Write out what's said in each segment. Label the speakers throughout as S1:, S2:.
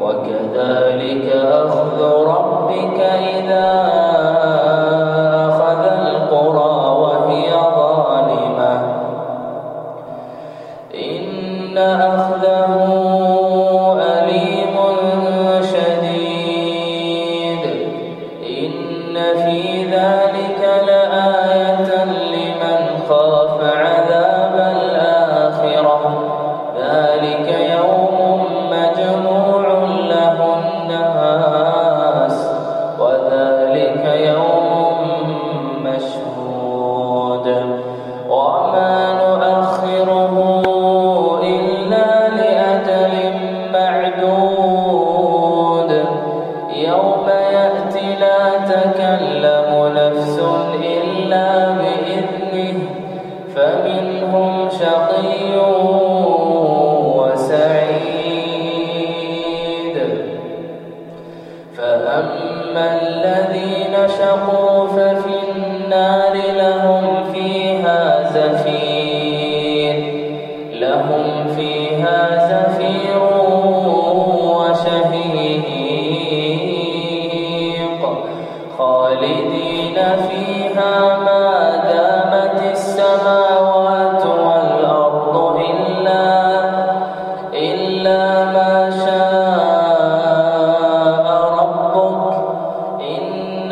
S1: وكذلك أخذ ربك إذا 结婚。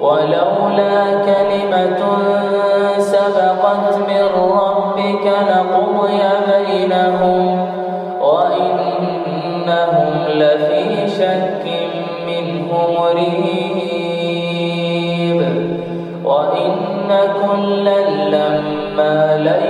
S1: ولولا كلمة سبقت من ربك لقضي بينهم وإنهم لفي شك منه مريب. وإن كلا لما ليس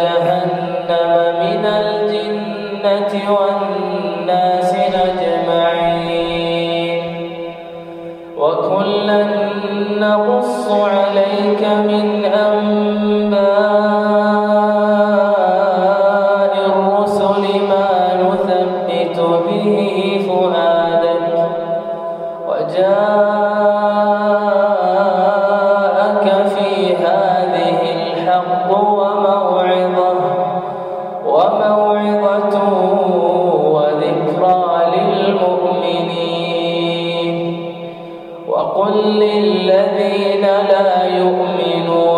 S1: جهنم من الجنة والناس أجمعين. وكلا نقص عليك من أنباء الرسل ما نثبت به فؤادك. وجاء وقل للذين لا يؤمنون